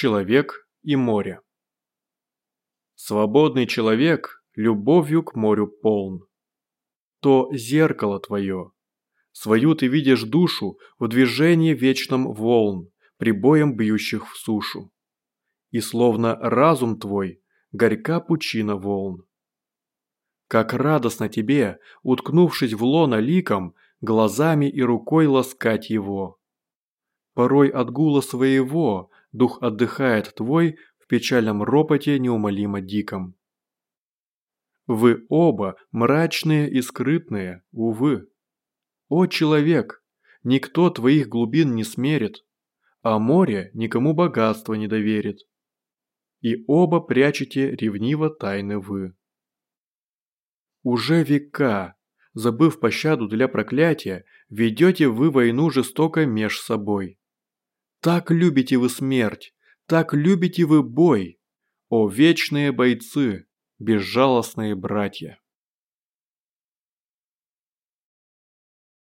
человек и море. Свободный человек любовью к морю полн. То зеркало твое. Свою ты видишь душу в движении вечном волн, прибоем бьющих в сушу. И словно разум твой, горька пучина волн. Как радостно тебе, уткнувшись в лоно ликом, глазами и рукой ласкать его. Порой от гула своего дух отдыхает твой в печальном ропоте неумолимо диком. Вы оба мрачные и скрытные, увы. О, человек, никто твоих глубин не смерит, а море никому богатства не доверит. И оба прячете ревниво тайны вы. Уже века, забыв пощаду для проклятия, ведете вы войну жестоко меж собой. Так любите вы смерть, так любите вы бой, о вечные бойцы, безжалостные братья.